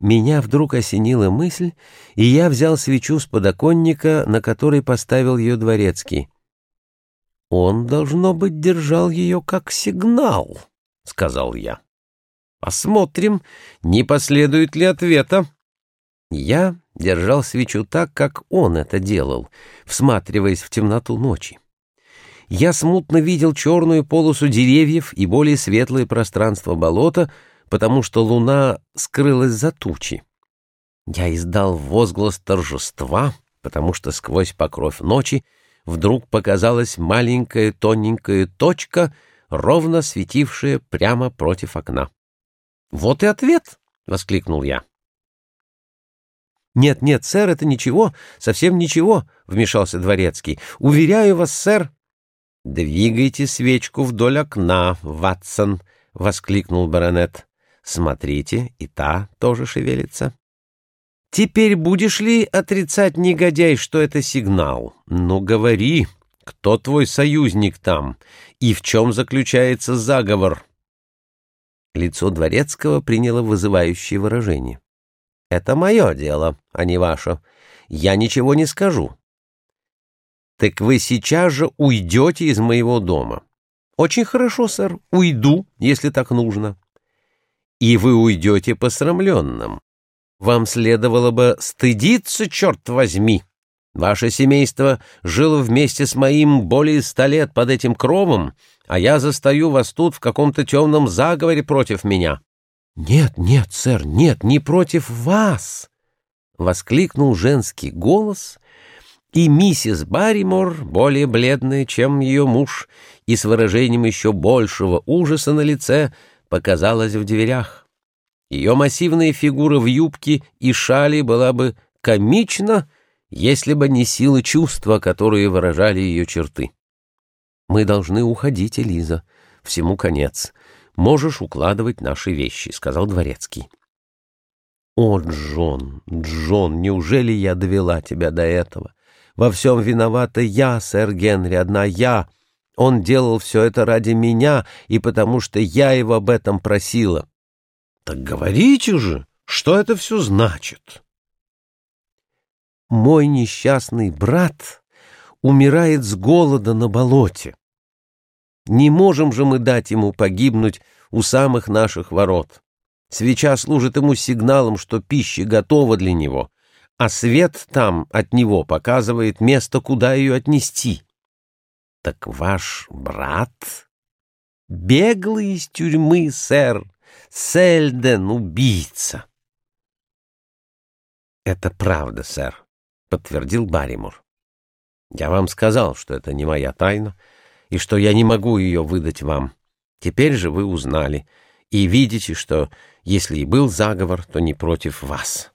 Меня вдруг осенила мысль, и я взял свечу с подоконника, на который поставил ее дворецкий. «Он, должно быть, держал ее как сигнал», — сказал я. «Посмотрим, не последует ли ответа». Я держал свечу так, как он это делал, всматриваясь в темноту ночи. Я смутно видел черную полосу деревьев и более светлое пространство болота — потому что луна скрылась за тучи. Я издал возглас торжества, потому что сквозь покров ночи вдруг показалась маленькая тоненькая точка, ровно светившая прямо против окна. «Вот и ответ!» — воскликнул я. «Нет, нет, сэр, это ничего, совсем ничего», — вмешался дворецкий. «Уверяю вас, сэр». «Двигайте свечку вдоль окна, Ватсон», — воскликнул баронет. Смотрите, и та тоже шевелится. Теперь будешь ли отрицать, негодяй, что это сигнал? Ну, говори, кто твой союзник там и в чем заключается заговор? Лицо Дворецкого приняло вызывающее выражение. Это мое дело, а не ваше. Я ничего не скажу. Так вы сейчас же уйдете из моего дома. Очень хорошо, сэр, уйду, если так нужно и вы уйдете посрамленным. Вам следовало бы стыдиться, черт возьми. Ваше семейство жило вместе с моим более ста лет под этим кровом, а я застаю вас тут в каком-то темном заговоре против меня. — Нет, нет, сэр, нет, не против вас! — воскликнул женский голос, и миссис Барримор, более бледная, чем ее муж, и с выражением еще большего ужаса на лице, показалась в дверях. Ее массивная фигура в юбке и шали была бы комична, если бы не сила чувства, которые выражали ее черты. «Мы должны уходить, Элиза. Всему конец. Можешь укладывать наши вещи», — сказал Дворецкий. «О, Джон, Джон, неужели я довела тебя до этого? Во всем виновата я, сэр Генри, одна я. Он делал все это ради меня, и потому что я его об этом просила. Так говорите же, что это все значит? Мой несчастный брат умирает с голода на болоте. Не можем же мы дать ему погибнуть у самых наших ворот. Свеча служит ему сигналом, что пища готова для него, а свет там от него показывает место, куда ее отнести. Так ваш брат беглый из тюрьмы, сэр, Сельден — убийца. Это правда, сэр, подтвердил Барримор. Я вам сказал, что это не моя тайна, и что я не могу ее выдать вам. Теперь же вы узнали и видите, что если и был заговор, то не против вас.